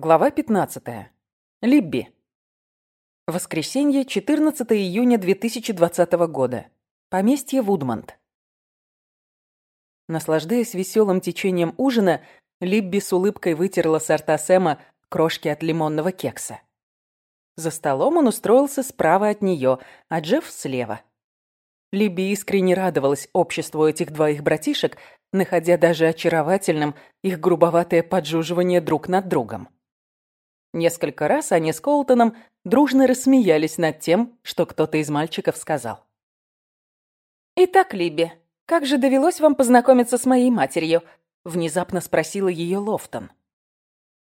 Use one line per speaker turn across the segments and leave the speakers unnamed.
Глава 15. Либби. Воскресенье, 14 июня 2020 года. Поместье Вудмонт. Наслаждаясь веселым течением ужина, Либби с улыбкой вытерла с рта Сэма крошки от лимонного кекса. За столом он устроился справа от нее, а Джефф слева. Либби искренне радовалась обществу этих двоих братишек, находя даже очаровательным их грубоватое поджуживание друг над другом. Несколько раз они с Колтоном дружно рассмеялись над тем, что кто-то из мальчиков сказал.
«Итак, Либби, как же довелось вам познакомиться с моей матерью?» Внезапно спросила ее Лофтон.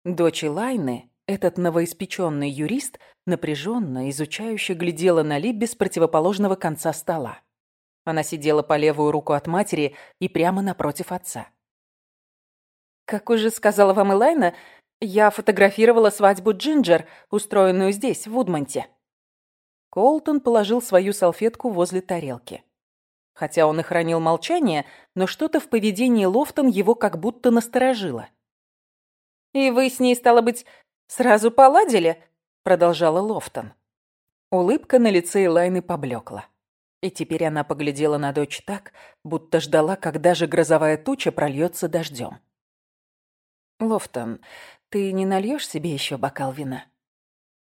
Дочь Элайны, этот новоиспеченный юрист, напряженно, изучающе глядела на Либби с противоположного конца стола. Она сидела по левую руку от матери и прямо напротив отца.
«Как уже сказала вам Элайна, я фотографировала свадьбу Джинджер, устроенную здесь, в Вудмонте.
Колтон положил свою салфетку возле тарелки. Хотя он и хранил молчание, но что-то в поведении Лофтон его как будто насторожило.
«И вы с ней, стало быть, сразу поладили?» продолжала Лофтон.
Улыбка на лице Элайны поблекла. И теперь она поглядела на дочь так, будто ждала, когда же грозовая туча прольется дождем. «Лофтон, ты не нальешь себе еще бокал вина?»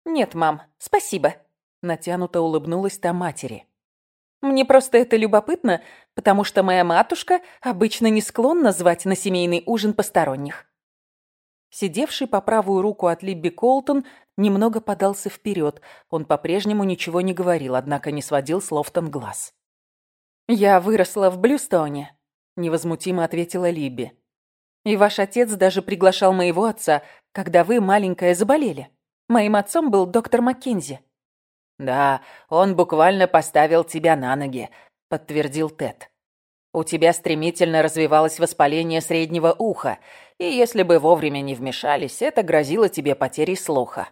«Нет, мам, спасибо», —
натянуто улыбнулась та матери.
«Мне просто это любопытно, потому что моя матушка обычно не склонна звать на семейный ужин посторонних».
Сидевший по правую руку от Либби Колтон немного подался вперед. Он по-прежнему ничего не говорил, однако не сводил с Лофтон глаз.
«Я выросла в Блюстоне», — невозмутимо ответила Либби. И ваш отец даже приглашал моего отца, когда вы, маленькая, заболели. Моим отцом был доктор Маккензи».
«Да, он буквально поставил тебя на ноги», — подтвердил Тед. «У тебя стремительно развивалось воспаление среднего уха, и если бы вовремя не вмешались, это грозило тебе потерей слуха».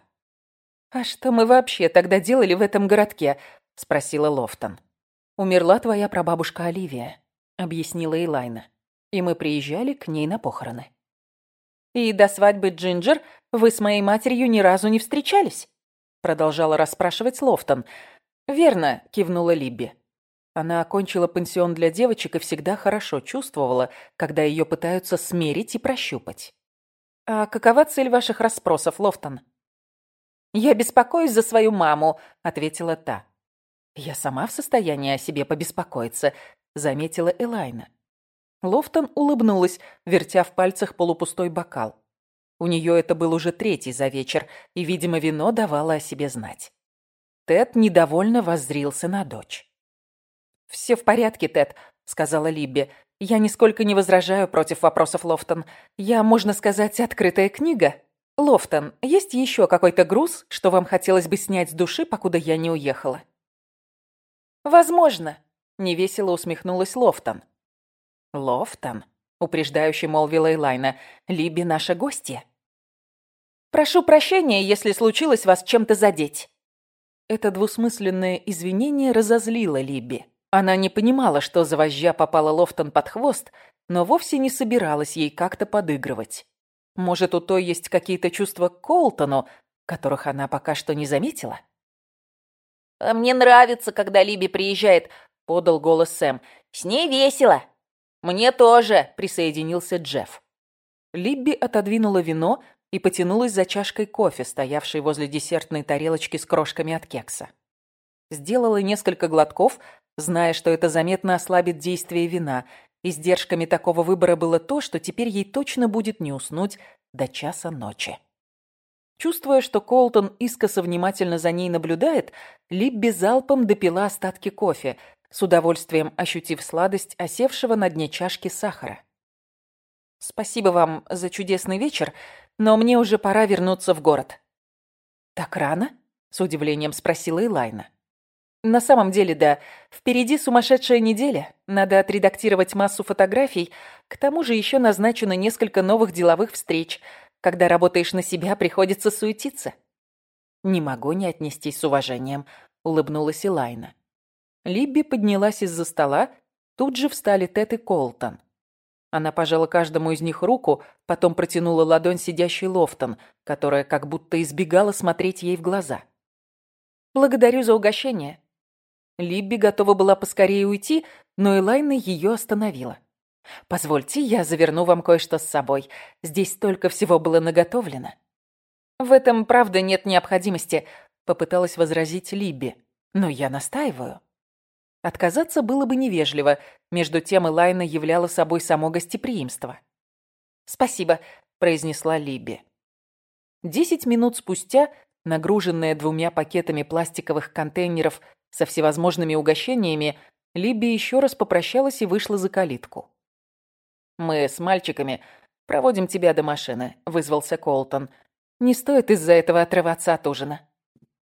«А что мы вообще тогда делали в этом городке?» — спросила Лофтон.
«Умерла твоя прабабушка Оливия», — объяснила Элайна и мы приезжали к ней на похороны.
«И до свадьбы Джинджер вы с моей матерью ни разу не встречались?» Продолжала расспрашивать Лофтон.
«Верно», — кивнула Либби. Она окончила пансион для девочек и всегда хорошо чувствовала, когда ее пытаются смерить и прощупать.
«А какова цель ваших расспросов, Лофтон?» «Я беспокоюсь за свою маму», — ответила та.
«Я сама в состоянии о себе побеспокоиться», — заметила Элайна. Лофтон улыбнулась, вертя в пальцах полупустой бокал. У нее это был уже третий за вечер, и, видимо, вино давало о себе знать. Тед недовольно воззрился на дочь.
«Все в порядке, Тед», — сказала Либби. «Я нисколько не возражаю против вопросов Лофтон. Я, можно сказать, открытая книга. Лофтон, есть еще какой-то груз, что вам хотелось бы снять с души, покуда я не уехала?» «Возможно», — невесело усмехнулась Лофтон.
«Лофтон», — упреждающе молвила Элайна, — «Либби наша гостья».
«Прошу прощения, если случилось вас чем-то задеть».
Это двусмысленное извинение разозлило Либби. Она не понимала, что за вожжа попала Лофтон под хвост, но вовсе не собиралась ей как-то подыгрывать. Может, у той есть какие-то чувства к Колтону, которых она пока что не заметила?
«А мне нравится, когда Либи приезжает», — подал голос Сэм. «С ней весело».
«Мне тоже», — присоединился Джефф.
Либби отодвинула вино и потянулась за чашкой кофе, стоявшей возле десертной тарелочки с крошками от кекса. Сделала несколько глотков, зная, что это заметно ослабит действие вина. Издержками такого выбора было то, что теперь ей точно будет не уснуть до часа ночи. Чувствуя, что Колтон искоса внимательно за ней наблюдает, Либби залпом допила остатки кофе, с удовольствием ощутив сладость осевшего на дне чашки сахара. «Спасибо вам за чудесный вечер, но мне уже пора вернуться в город». «Так рано?» — с удивлением спросила Элайна. «На самом деле, да. Впереди сумасшедшая неделя. Надо отредактировать массу фотографий. К тому же еще назначено несколько новых деловых встреч. Когда работаешь на себя, приходится суетиться». «Не могу не отнестись с уважением», — улыбнулась Элайна. Либби поднялась из-за стола, тут же встали Тед и Колтон. Она пожала каждому из них руку, потом протянула ладонь сидящей Лофтон, которая как будто избегала смотреть ей в глаза. «Благодарю за угощение». Либби готова была поскорее уйти, но Элайна ее остановила. «Позвольте, я заверну вам кое-что с собой. Здесь столько всего было наготовлено». «В этом, правда, нет необходимости», — попыталась возразить Либби. «Но я настаиваю». Отказаться было бы невежливо, между тем Элайна являла собой само гостеприимство. «Спасибо», — произнесла Либби. Десять минут спустя, нагруженная двумя пакетами пластиковых контейнеров со всевозможными угощениями, Либби еще раз попрощалась и вышла за калитку. «Мы с мальчиками проводим тебя до машины», — вызвался Колтон. «Не стоит из-за этого отрываться от ужина».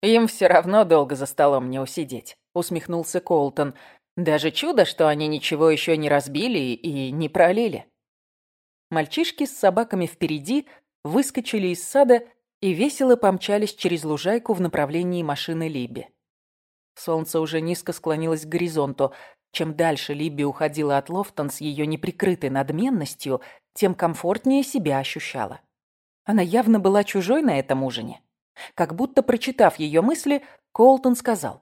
«Им все равно долго за столом не усидеть», — усмехнулся Колтон. «Даже чудо, что они ничего еще не разбили и не пролили». Мальчишки с собаками впереди выскочили из сада и весело помчались через лужайку в направлении машины Либи. Солнце уже низко склонилось к горизонту. Чем дальше Либи уходила от Лофтон с ее неприкрытой надменностью, тем комфортнее себя ощущала. Она явно была чужой на этом ужине. Как будто прочитав ее мысли, Колтон сказал.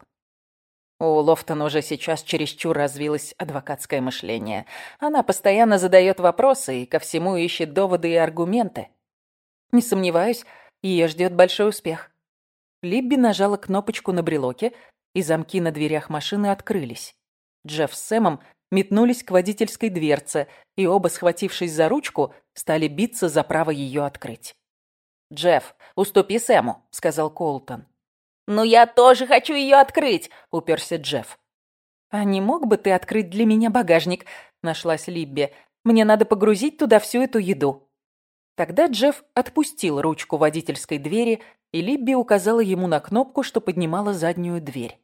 У Лофтон уже сейчас чересчур развилось адвокатское мышление. Она постоянно задает вопросы и ко всему ищет доводы и аргументы. Не сомневаюсь, ее ждет большой успех. Либби нажала кнопочку на брелоке, и замки на дверях машины открылись. Джефф с Сэмом метнулись к водительской дверце, и оба, схватившись за ручку, стали биться за право ее открыть. «Джефф, уступи Сэму», — сказал Колтон.
«Ну я тоже хочу ее открыть», — уперся Джефф.
«А не мог бы ты открыть для меня багажник?» — нашлась Либби. «Мне надо погрузить туда всю эту еду». Тогда Джефф отпустил ручку водительской двери, и Либби указала ему на кнопку, что поднимала заднюю дверь.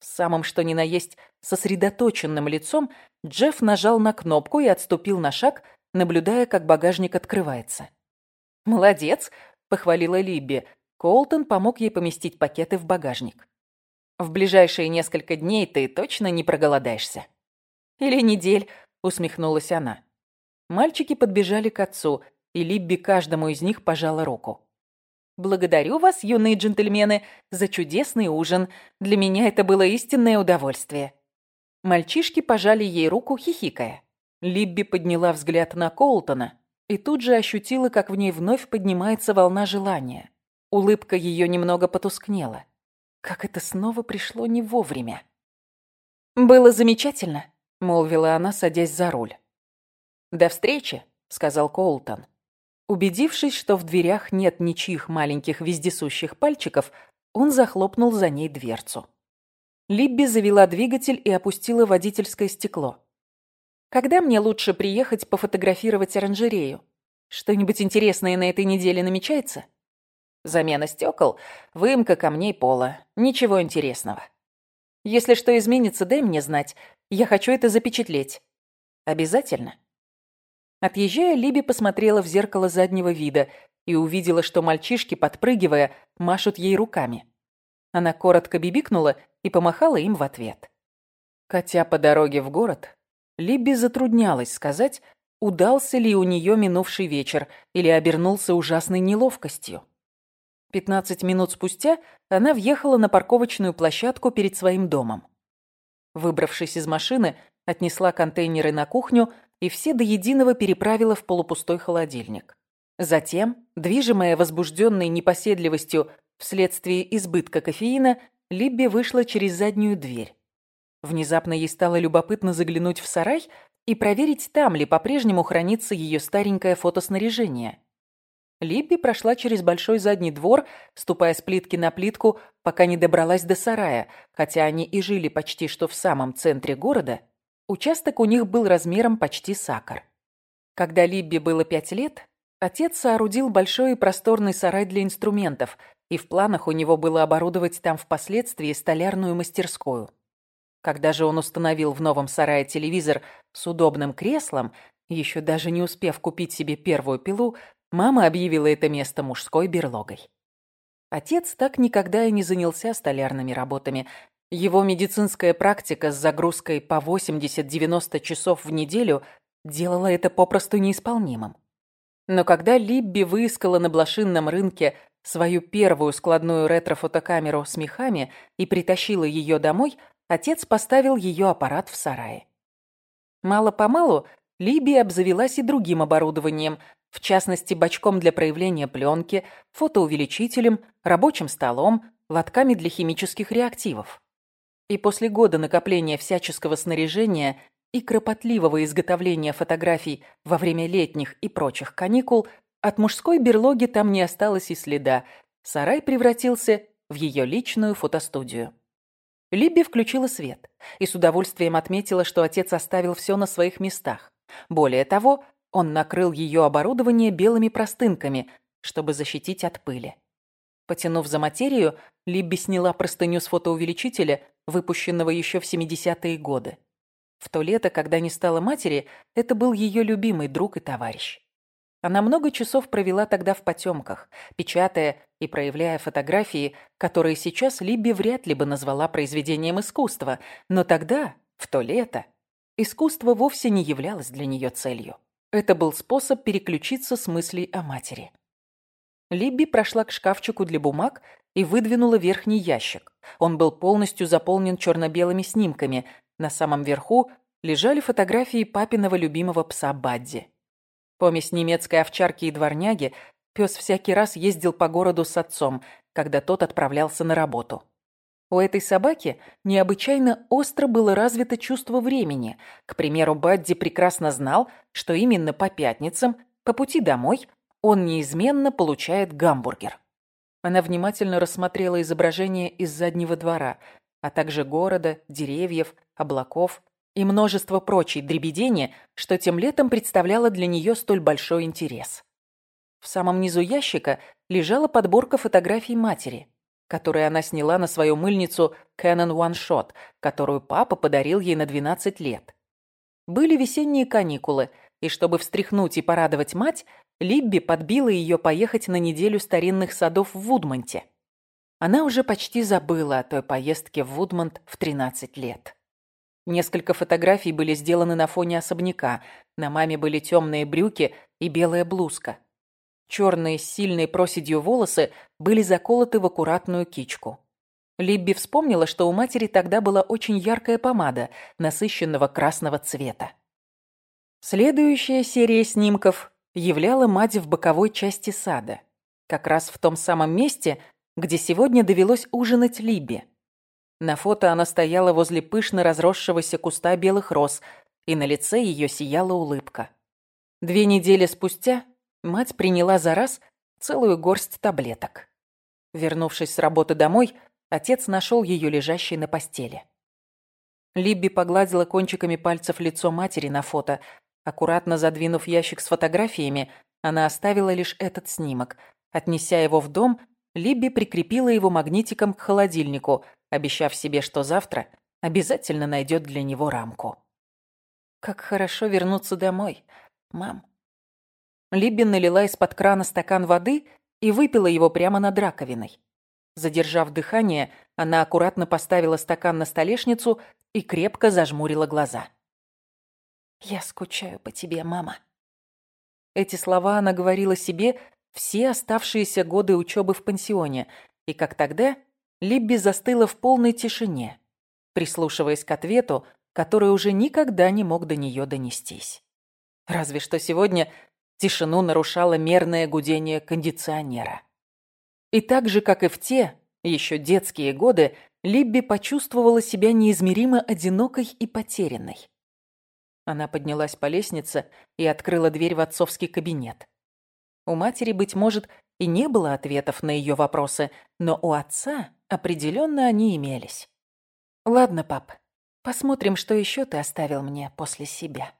Самым что ни на есть сосредоточенным лицом Джефф нажал на кнопку и отступил на шаг, наблюдая, как багажник открывается. «Молодец», — похвалила Либби. Колтон помог ей поместить пакеты в багажник. «В ближайшие несколько дней ты точно не проголодаешься?» «Или недель», — усмехнулась она. Мальчики подбежали к отцу, и Либби каждому из них пожала руку. «Благодарю вас, юные джентльмены, за чудесный ужин. Для меня это было истинное удовольствие». Мальчишки пожали ей руку, хихикая. Либби подняла взгляд на Колтона, и тут же ощутила, как в ней вновь поднимается волна желания. Улыбка ее немного потускнела. Как это снова пришло не вовремя. «Было замечательно», — молвила она, садясь за руль. «До встречи», — сказал Коултон. Убедившись, что в дверях нет ничьих маленьких вездесущих пальчиков, он захлопнул за ней дверцу. Либби завела двигатель и опустила водительское стекло. Когда мне лучше приехать пофотографировать оранжерею? Что-нибудь интересное на этой неделе намечается? Замена стекол, выемка камней пола. Ничего интересного. Если что изменится, дай мне знать. Я хочу это запечатлеть. Обязательно. Отъезжая, Либи посмотрела в зеркало заднего вида и увидела, что мальчишки, подпрыгивая, машут ей руками. Она коротко бибикнула и помахала им в ответ. Хотя по дороге в город Либби затруднялась сказать, удался ли у нее минувший вечер или обернулся ужасной неловкостью. Пятнадцать минут спустя она въехала на парковочную площадку перед своим домом. Выбравшись из машины, отнесла контейнеры на кухню и все до единого переправила в полупустой холодильник. Затем, движимая возбужденной непоседливостью вследствие избытка кофеина, Либби вышла через заднюю дверь. Внезапно ей стало любопытно заглянуть в сарай и проверить, там ли по-прежнему хранится ее старенькое фотоснаряжение. Либби прошла через большой задний двор, ступая с плитки на плитку, пока не добралась до сарая, хотя они и жили почти что в самом центре города, участок у них был размером почти сакар. Когда Либби было пять лет, отец соорудил большой и просторный сарай для инструментов, и в планах у него было оборудовать там впоследствии столярную мастерскую. Когда же он установил в новом сарае телевизор с удобным креслом, еще даже не успев купить себе первую пилу, мама объявила это место мужской берлогой. Отец так никогда и не занялся столярными работами. Его медицинская практика с загрузкой по 80-90 часов в неделю
делало это попросту неисполнимым. Но когда Либби выискала на блошинном рынке свою первую складную ретро-фотокамеру с мехами и притащила ее домой, отец поставил ее аппарат в сарае. Мало-помалу Либи обзавелась и другим оборудованием, в частности, бачком для проявления пленки, фотоувеличителем, рабочим столом, лотками для химических реактивов. И после года накопления всяческого снаряжения и кропотливого изготовления фотографий во время летних и прочих каникул от мужской берлоги там не осталось и следа. Сарай превратился в ее личную фотостудию. Либби включила свет и с удовольствием отметила, что отец оставил все на своих местах. Более того, он накрыл ее оборудование белыми простынками, чтобы защитить от пыли. Потянув за материю, Либби сняла простыню с фотоувеличителя, выпущенного еще в 70-е годы. В то лето, когда не стала матери, это был ее любимый друг и товарищ. Она много часов провела тогда в потемках, печатая и проявляя фотографии, которые сейчас Либби вряд ли бы назвала произведением искусства, но тогда, в то лето, искусство вовсе не являлось для нее целью. Это был способ переключиться с мыслей о матери. Либби прошла к шкафчику для бумаг и выдвинула верхний ящик. Он был полностью заполнен черно-белыми снимками, на самом верху лежали фотографии папиного любимого пса Бадди. Помесь немецкой овчарки и дворняги, пес всякий раз ездил по городу с отцом, когда тот отправлялся на работу. У этой собаки необычайно остро было развито чувство времени. К примеру, Бадди прекрасно знал, что именно по пятницам, по пути домой, он неизменно получает гамбургер. Она внимательно рассмотрела изображение из заднего двора, а также города, деревьев, облаков и множество прочей дребедени, что тем летом представляло для нее столь большой интерес. В самом низу ящика лежала подборка фотографий матери, которые она сняла на свою мыльницу Canon One Shot, которую папа подарил ей на 12 лет. Были весенние каникулы, и чтобы встряхнуть и порадовать мать, Либби подбила ее поехать на неделю старинных садов в Вудмонте. Она уже почти забыла о той поездке в Вудмонт в 13 лет. Несколько фотографий были сделаны на фоне особняка. На маме были темные брюки и белая блузка. Черные с сильной проседью волосы были заколоты в аккуратную кичку. Либби вспомнила, что у матери тогда была очень яркая помада насыщенного красного цвета. Следующая серия снимков являла мать в боковой части сада, как раз в том самом месте, где сегодня довелось ужинать Либби. На фото она стояла возле пышно разросшегося куста белых роз, и на лице ее сияла улыбка. Две недели спустя мать приняла за раз целую горсть таблеток. Вернувшись с работы домой, отец нашел ее лежащей на постели. Либби погладила кончиками пальцев лицо матери на фото. Аккуратно задвинув ящик с фотографиями, она оставила лишь этот снимок. Отнеся его в дом, Либби прикрепила его магнитиком к холодильнику, обещав себе, что завтра обязательно найдет для него рамку. «Как хорошо вернуться домой, мам». Либби налила из-под крана стакан воды и выпила его прямо над раковиной. Задержав дыхание, она аккуратно поставила стакан на столешницу и крепко зажмурила глаза. «Я скучаю по тебе, мама». Эти слова она говорила себе, все оставшиеся годы учебы в пансионе, и как тогда Либби застыла в полной тишине, прислушиваясь к ответу, который уже никогда не мог до нее донестись. Разве что сегодня тишину нарушало мерное гудение кондиционера. И так же, как и в те, еще детские годы, Либби почувствовала себя неизмеримо одинокой и потерянной. Она поднялась по лестнице и открыла дверь в отцовский кабинет. У матери, быть может, и не было ответов на ее вопросы, но у отца определенно они имелись. «Ладно, пап, посмотрим, что еще ты оставил мне после себя».